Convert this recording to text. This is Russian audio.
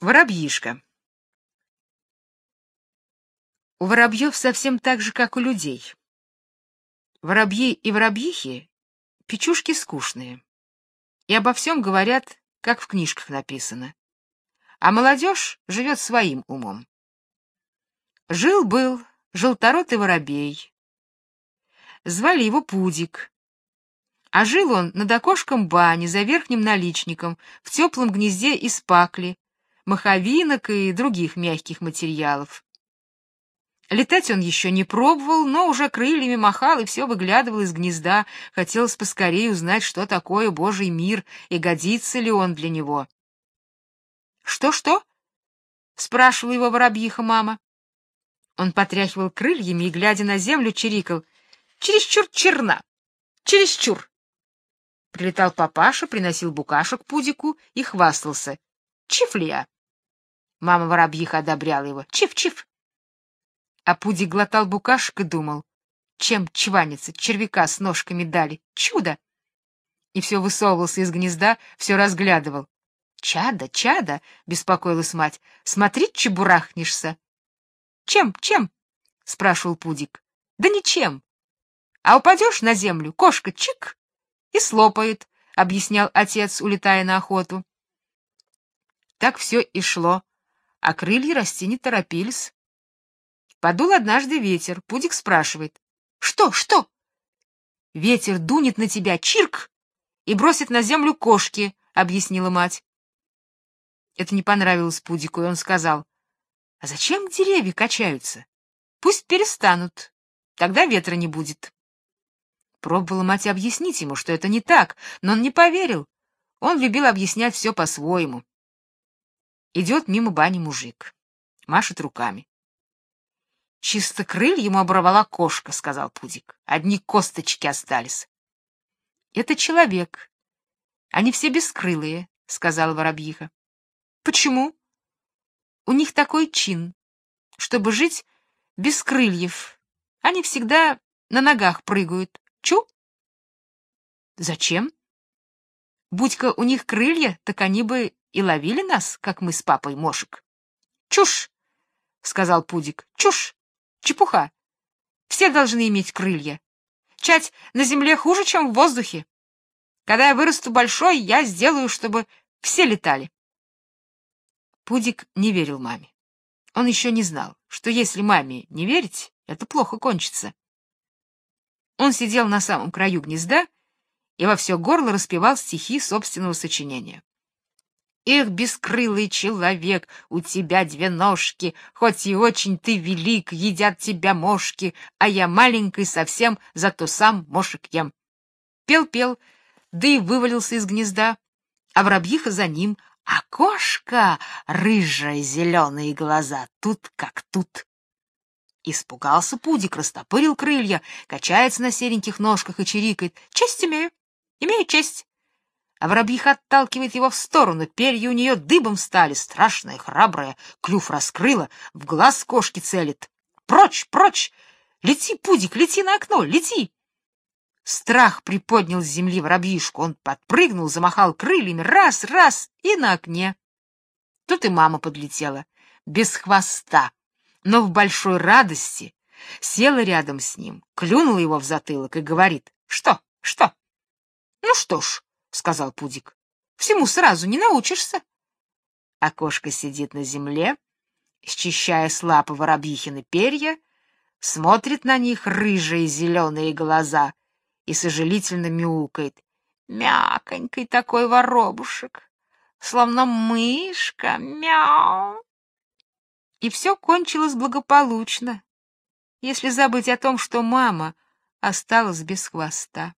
Воробьишка. У воробьев совсем так же, как у людей. Воробьи и воробьихи — печушки скучные. И обо всем говорят, как в книжках написано. А молодежь живет своим умом. Жил-был желторотый воробей. Звали его Пудик. А жил он над окошком бани за верхним наличником в теплом гнезде из пакли, маховинок и других мягких материалов. Летать он еще не пробовал, но уже крыльями махал и все выглядывал из гнезда, хотелось поскорее узнать, что такое Божий мир и годится ли он для него. «Что-что?» — спрашивала его воробьиха мама. Он потряхивал крыльями и, глядя на землю, чирикал. «Чересчур черна! Чересчур!» Прилетал папаша, приносил букашек пудику и хвастался. «Чифлия!» Мама воробьиха одобряла его. Чиф-чиф. А Пудик глотал букашек и думал, чем чваниться, червяка с ножками дали. Чудо! И все высовывался из гнезда, все разглядывал. «Чада, чада!» — беспокоилась мать. «Смотри, чебурахнешься!» «Чем, чем?» — спрашивал Пудик. «Да ничем. А упадешь на землю, кошка чик и слопает», — объяснял отец, улетая на охоту. Так все и шло, а крылья расти не торопились. Подул однажды ветер, Пудик спрашивает. «Что, что?» «Ветер дунет на тебя, чирк, и бросит на землю кошки», — объяснила мать. Это не понравилось Пудику, и он сказал. «А зачем деревья качаются? Пусть перестанут, тогда ветра не будет». Пробовала мать объяснить ему, что это не так, но он не поверил. Он любил объяснять все по-своему. Идет мимо бани мужик. Машет руками. «Чисто крыль ему оборвала кошка», — сказал Пудик. «Одни косточки остались». «Это человек. Они все бескрылые», — сказала воробьиха. «Почему?» «У них такой чин, чтобы жить без крыльев. Они всегда на ногах прыгают. Чу?» «Зачем?» «Будь-ка у них крылья, так они бы и ловили нас, как мы с папой мошек. Чушь, сказал Пудик. Чушь. Чепуха. Все должны иметь крылья. Чать на земле хуже, чем в воздухе. Когда я вырасту большой, я сделаю, чтобы все летали. Пудик не верил маме. Он еще не знал, что если маме не верить, это плохо кончится. Он сидел на самом краю гнезда и во все горло распевал стихи собственного сочинения. Эх, бескрылый человек, у тебя две ножки, хоть и очень ты велик, едят тебя мошки, а я маленький совсем, зато сам мошек ем. Пел-пел, да и вывалился из гнезда, а воробьиха за ним, а кошка, рыжая, зеленые глаза, тут как тут. Испугался Пудик, растопырил крылья, качается на сереньких ножках и чирикает. Честь имею, имею честь а воробьиха отталкивает его в сторону, перья у нее дыбом стали, страшная, храбрая, клюв раскрыла, в глаз кошки целит. «Прочь, прочь! Лети, пудик, лети на окно, лети!» Страх приподнял с земли воробьишку, он подпрыгнул, замахал крыльями, раз, раз, и на окне. Тут и мама подлетела, без хвоста, но в большой радости, села рядом с ним, клюнула его в затылок и говорит, «Что, что?» «Ну что ж, — сказал Пудик. — Всему сразу не научишься. Кошка сидит на земле, счищая с лапы воробьихины перья, смотрит на них рыжие зеленые глаза и сожалительно мяукает. Мяконький такой воробушек, словно мышка, мяу. И все кончилось благополучно, если забыть о том, что мама осталась без хвоста.